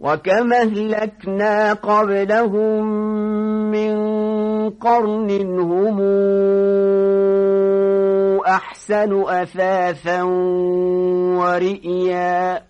وكم أهلكنا قبلهم من قرن هم أحسن أثاثا ورئيا.